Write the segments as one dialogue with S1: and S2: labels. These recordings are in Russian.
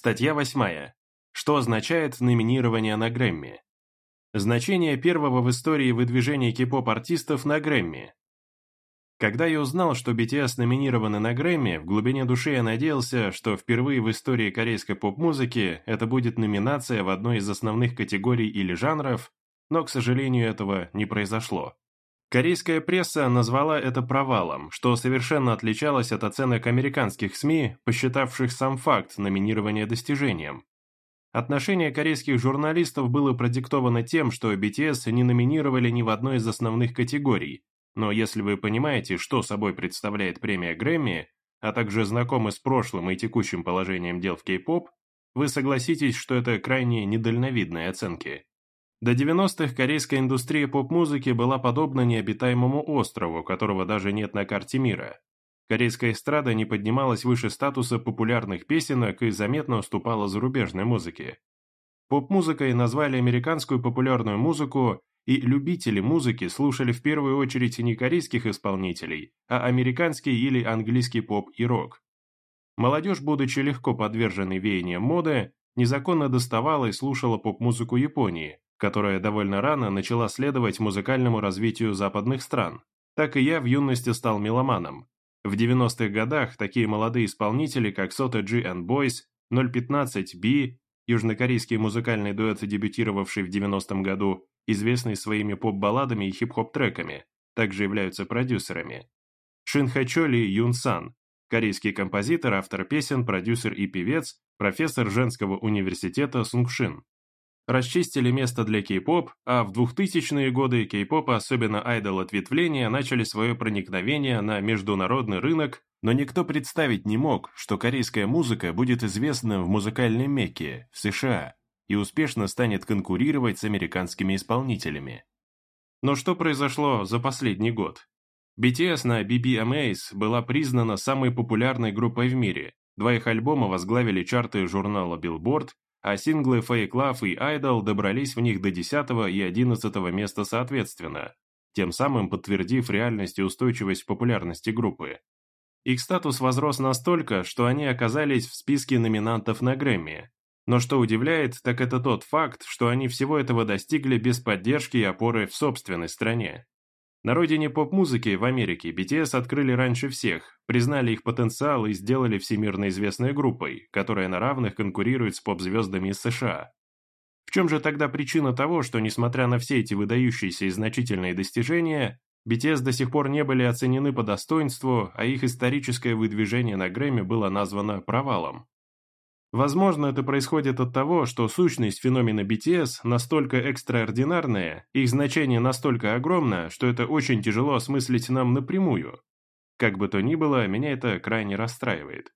S1: Статья восьмая. Что означает номинирование на Грэмми? Значение первого в истории выдвижения кипоп-артистов на Грэмми. Когда я узнал, что BTS номинированы на Грэмми, в глубине души я надеялся, что впервые в истории корейской поп-музыки это будет номинация в одной из основных категорий или жанров, но, к сожалению, этого не произошло. Корейская пресса назвала это провалом, что совершенно отличалось от оценок американских СМИ, посчитавших сам факт номинирования достижением. Отношение корейских журналистов было продиктовано тем, что BTS не номинировали ни в одной из основных категорий, но если вы понимаете, что собой представляет премия Грэмми, а также знакомы с прошлым и текущим положением дел в кей-поп, вы согласитесь, что это крайне недальновидные оценки. До 90-х корейская индустрия поп-музыки была подобна необитаемому острову, которого даже нет на карте мира. Корейская эстрада не поднималась выше статуса популярных песенок и заметно уступала зарубежной музыке. Поп-музыкой назвали американскую популярную музыку, и любители музыки слушали в первую очередь не корейских исполнителей, а американский или английский поп и рок. Молодежь, будучи легко подверженной веяниям моды, незаконно доставала и слушала поп-музыку Японии, которая довольно рано начала следовать музыкальному развитию западных стран, так и я в юности стал меломаном. В 90-х годах такие молодые исполнители, как Sota G and Boys, 015B, южнокорейский музыкальный дуэт, дебютировавший в 90-м году, известный своими поп-балладами и хип-хоп-треками, также являются продюсерами. Шин Хачоли Юн Сан, корейский композитор, автор песен, продюсер и певец, профессор женского университета Сунгшин, расчистили место для кей-поп, а в 2000-е годы кей-поп, особенно айдол ответвления, начали свое проникновение на международный рынок, но никто представить не мог, что корейская музыка будет известна в музыкальной Мекке, в США, и успешно станет конкурировать с американскими исполнителями. Но что произошло за последний год? BTS на BBMAs была признана самой популярной группой в мире. Два их альбома возглавили чарты журнала Billboard, а синглы Fake Love и Idol добрались в них до 10 и 11 места соответственно, тем самым подтвердив реальность и устойчивость популярности группы. Их статус возрос настолько, что они оказались в списке номинантов на Грэмми. Но что удивляет, так это тот факт, что они всего этого достигли без поддержки и опоры в собственной стране. На родине поп-музыки в Америке BTS открыли раньше всех, признали их потенциал и сделали всемирно известной группой, которая на равных конкурирует с поп-звездами из США. В чем же тогда причина того, что, несмотря на все эти выдающиеся и значительные достижения, BTS до сих пор не были оценены по достоинству, а их историческое выдвижение на Грэмми было названо провалом? Возможно, это происходит от того, что сущность феномена BTS настолько экстраординарная, их значение настолько огромно, что это очень тяжело осмыслить нам напрямую. Как бы то ни было, меня это крайне расстраивает.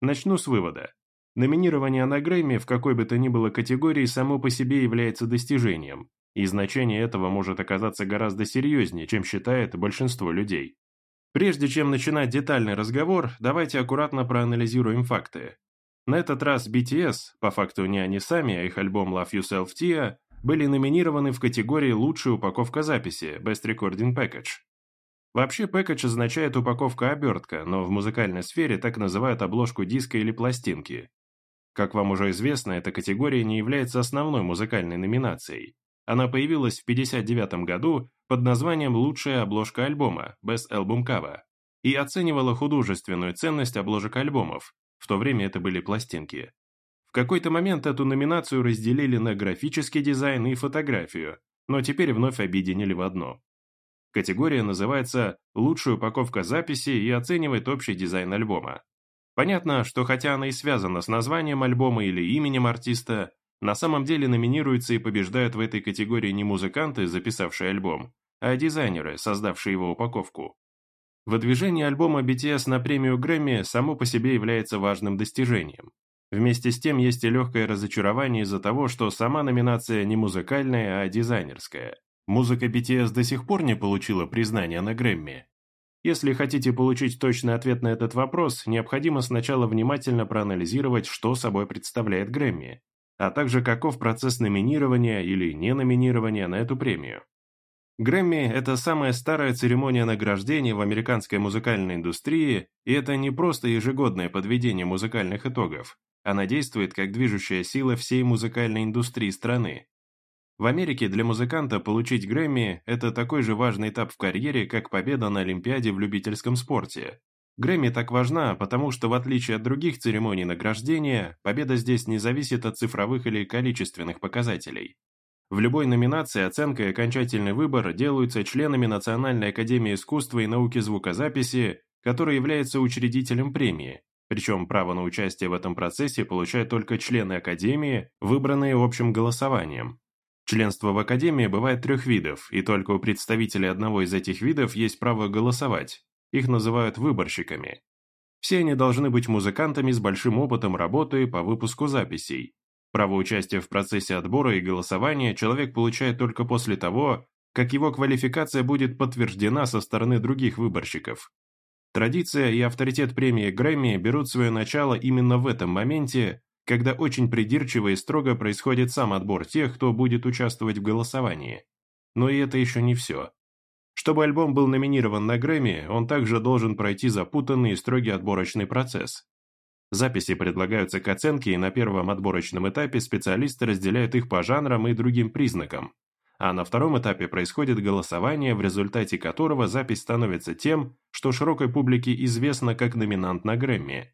S1: Начну с вывода. Номинирование на Грэмми в какой бы то ни было категории само по себе является достижением, и значение этого может оказаться гораздо серьезнее, чем считает большинство людей. Прежде чем начинать детальный разговор, давайте аккуратно проанализируем факты. На этот раз BTS, по факту не они сами, а их альбом Love Yourself Tia, были номинированы в категории «Лучшая упаковка записи» Best Recording Package. Вообще, пэкэдж означает упаковка-обертка, но в музыкальной сфере так называют обложку диска или пластинки. Как вам уже известно, эта категория не является основной музыкальной номинацией. Она появилась в 1959 году под названием «Лучшая обложка альбома» Best Album Cover и оценивала художественную ценность обложек альбомов, в то время это были пластинки. В какой-то момент эту номинацию разделили на графический дизайн и фотографию, но теперь вновь объединили в одно. Категория называется «Лучшая упаковка записи» и оценивает общий дизайн альбома. Понятно, что хотя она и связана с названием альбома или именем артиста, на самом деле номинируются и побеждают в этой категории не музыканты, записавшие альбом, а дизайнеры, создавшие его упаковку. Выдвижение альбома BTS на премию Грэмми само по себе является важным достижением. Вместе с тем есть и легкое разочарование из-за того, что сама номинация не музыкальная, а дизайнерская. Музыка BTS до сих пор не получила признания на Грэмми. Если хотите получить точный ответ на этот вопрос, необходимо сначала внимательно проанализировать, что собой представляет Грэмми, а также каков процесс номинирования или не номинирования на эту премию. Грэмми – это самая старая церемония награждения в американской музыкальной индустрии, и это не просто ежегодное подведение музыкальных итогов. Она действует как движущая сила всей музыкальной индустрии страны. В Америке для музыканта получить Грэмми – это такой же важный этап в карьере, как победа на Олимпиаде в любительском спорте. Грэмми так важна, потому что в отличие от других церемоний награждения, победа здесь не зависит от цифровых или количественных показателей. В любой номинации оценка и окончательный выбор делаются членами Национальной академии искусства и науки звукозаписи, который является учредителем премии. Причем право на участие в этом процессе получают только члены академии, выбранные общим голосованием. Членство в академии бывает трех видов, и только у представителей одного из этих видов есть право голосовать. Их называют выборщиками. Все они должны быть музыкантами с большим опытом работы по выпуску записей, Право участия в процессе отбора и голосования человек получает только после того, как его квалификация будет подтверждена со стороны других выборщиков. Традиция и авторитет премии Грэмми берут свое начало именно в этом моменте, когда очень придирчиво и строго происходит сам отбор тех, кто будет участвовать в голосовании. Но и это еще не все. Чтобы альбом был номинирован на Грэмми, он также должен пройти запутанный и строгий отборочный процесс. Записи предлагаются к оценке, и на первом отборочном этапе специалисты разделяют их по жанрам и другим признакам. А на втором этапе происходит голосование, в результате которого запись становится тем, что широкой публике известно как номинант на Грэмми.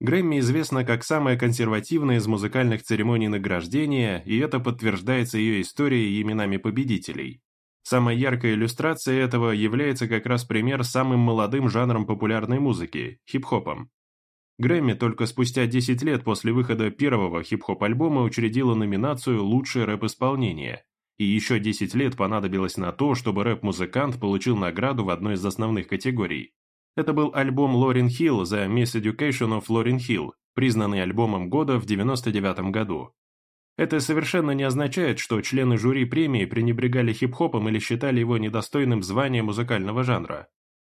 S1: Грэмми известна как самая консервативная из музыкальных церемоний награждения, и это подтверждается ее историей и именами победителей. Самая яркая иллюстрация этого является как раз пример самым молодым жанром популярной музыки – хип-хопом, Грэмми только спустя 10 лет после выхода первого хип-хоп-альбома учредила номинацию «Лучшее рэп-исполнение», и еще 10 лет понадобилось на то, чтобы рэп-музыкант получил награду в одной из основных категорий. Это был альбом Лорен Хилл за Miss Education of Lauryn Hill», признанный альбомом года в 1999 году. Это совершенно не означает, что члены жюри премии пренебрегали хип-хопом или считали его недостойным звания музыкального жанра.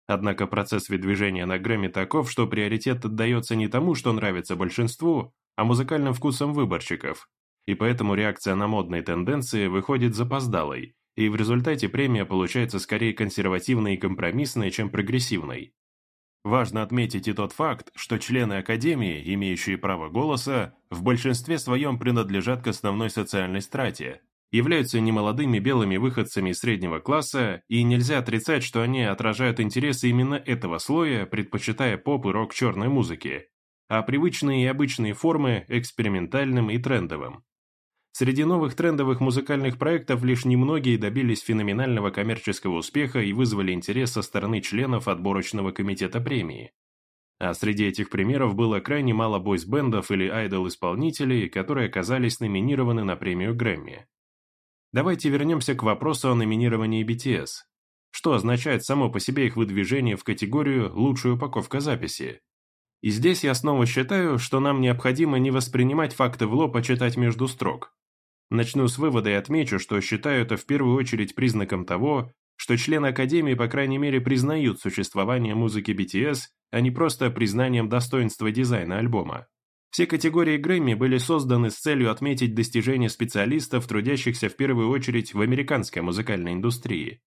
S1: Однако процесс выдвижения на Грэмми таков, что приоритет отдается не тому, что нравится большинству, а музыкальным вкусам выборщиков. И поэтому реакция на модные тенденции выходит запоздалой, и в результате премия получается скорее консервативной и компромиссной, чем прогрессивной. Важно отметить и тот факт, что члены Академии, имеющие право голоса, в большинстве своем принадлежат к основной социальной страте, являются немолодыми белыми выходцами среднего класса, и нельзя отрицать, что они отражают интересы именно этого слоя, предпочитая поп и рок черной музыки, а привычные и обычные формы – экспериментальным и трендовым. Среди новых трендовых музыкальных проектов лишь немногие добились феноменального коммерческого успеха и вызвали интерес со стороны членов отборочного комитета премии. А среди этих примеров было крайне мало бойс-бендов или айдол-исполнителей, которые оказались номинированы на премию Грэмми. Давайте вернемся к вопросу о номинировании BTS, что означает само по себе их выдвижение в категорию «лучшая упаковка записи». И здесь я снова считаю, что нам необходимо не воспринимать факты в лоб, а читать между строк. Начну с вывода и отмечу, что считаю это в первую очередь признаком того, что члены Академии, по крайней мере, признают существование музыки BTS, а не просто признанием достоинства дизайна альбома. Все категории Грэмми были созданы с целью отметить достижения специалистов, трудящихся в первую очередь в американской музыкальной индустрии.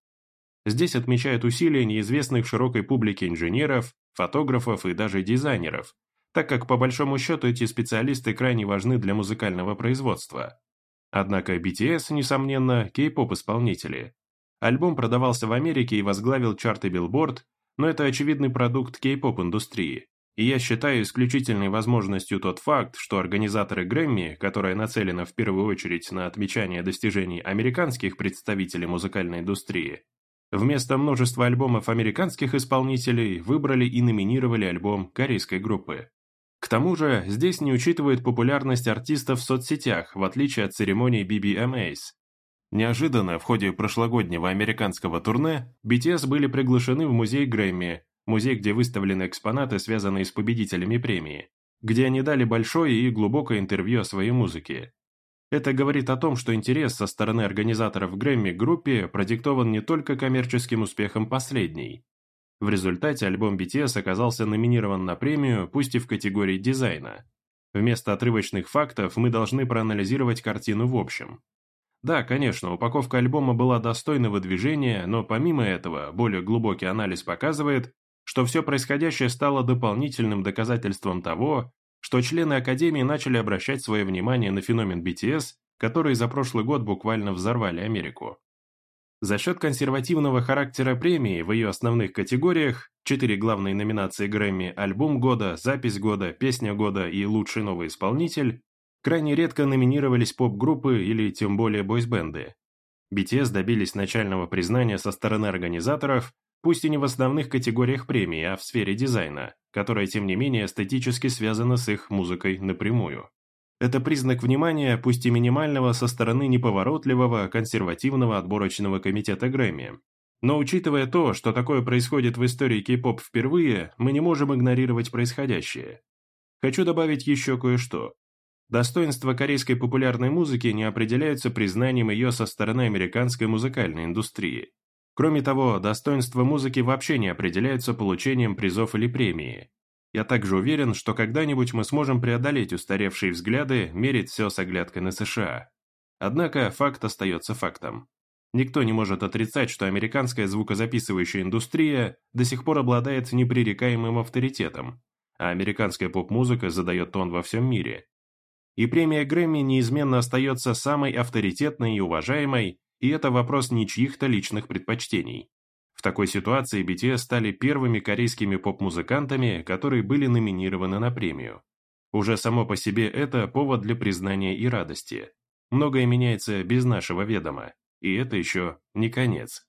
S1: Здесь отмечают усилия неизвестных широкой публике инженеров, фотографов и даже дизайнеров, так как по большому счету эти специалисты крайне важны для музыкального производства. Однако BTS, несомненно, кей-поп-исполнители. Альбом продавался в Америке и возглавил чарты Billboard, но это очевидный продукт кей-поп-индустрии. И я считаю исключительной возможностью тот факт, что организаторы Грэмми, которая нацелена в первую очередь на отмечание достижений американских представителей музыкальной индустрии, вместо множества альбомов американских исполнителей выбрали и номинировали альбом корейской группы. К тому же, здесь не учитывают популярность артистов в соцсетях, в отличие от церемоний BBMAs, Неожиданно в ходе прошлогоднего американского турне BTS были приглашены в музей Грэмми, музей, где выставлены экспонаты, связанные с победителями премии, где они дали большое и глубокое интервью о своей музыке. Это говорит о том, что интерес со стороны организаторов Грэмми-группе продиктован не только коммерческим успехом последней. В результате альбом BTS оказался номинирован на премию, пусть и в категории дизайна. Вместо отрывочных фактов мы должны проанализировать картину в общем. Да, конечно, упаковка альбома была достойного движения, но помимо этого, более глубокий анализ показывает, что все происходящее стало дополнительным доказательством того, что члены Академии начали обращать свое внимание на феномен BTS, который за прошлый год буквально взорвали Америку. За счет консервативного характера премии в ее основных категориях четыре главные номинации Грэмми «Альбом года», «Запись года», «Песня года» и «Лучший новый исполнитель» крайне редко номинировались поп-группы или тем более бойсбенды. BTS добились начального признания со стороны организаторов, пусть и не в основных категориях премии, а в сфере дизайна, которая, тем не менее, эстетически связана с их музыкой напрямую. Это признак внимания, пусть и минимального, со стороны неповоротливого, консервативного отборочного комитета Грэмми. Но учитывая то, что такое происходит в истории кей-поп впервые, мы не можем игнорировать происходящее. Хочу добавить еще кое-что. Достоинства корейской популярной музыки не определяются признанием ее со стороны американской музыкальной индустрии. Кроме того, достоинство музыки вообще не определяется получением призов или премии. Я также уверен, что когда-нибудь мы сможем преодолеть устаревшие взгляды, мерить все с оглядкой на США. Однако факт остается фактом. Никто не может отрицать, что американская звукозаписывающая индустрия до сих пор обладает непререкаемым авторитетом, а американская поп-музыка задает тон во всем мире. И премия Грэмми неизменно остается самой авторитетной и уважаемой, и это вопрос не чьих-то личных предпочтений. В такой ситуации BTS стали первыми корейскими поп-музыкантами, которые были номинированы на премию. Уже само по себе это повод для признания и радости. Многое меняется без нашего ведома, и это еще не конец.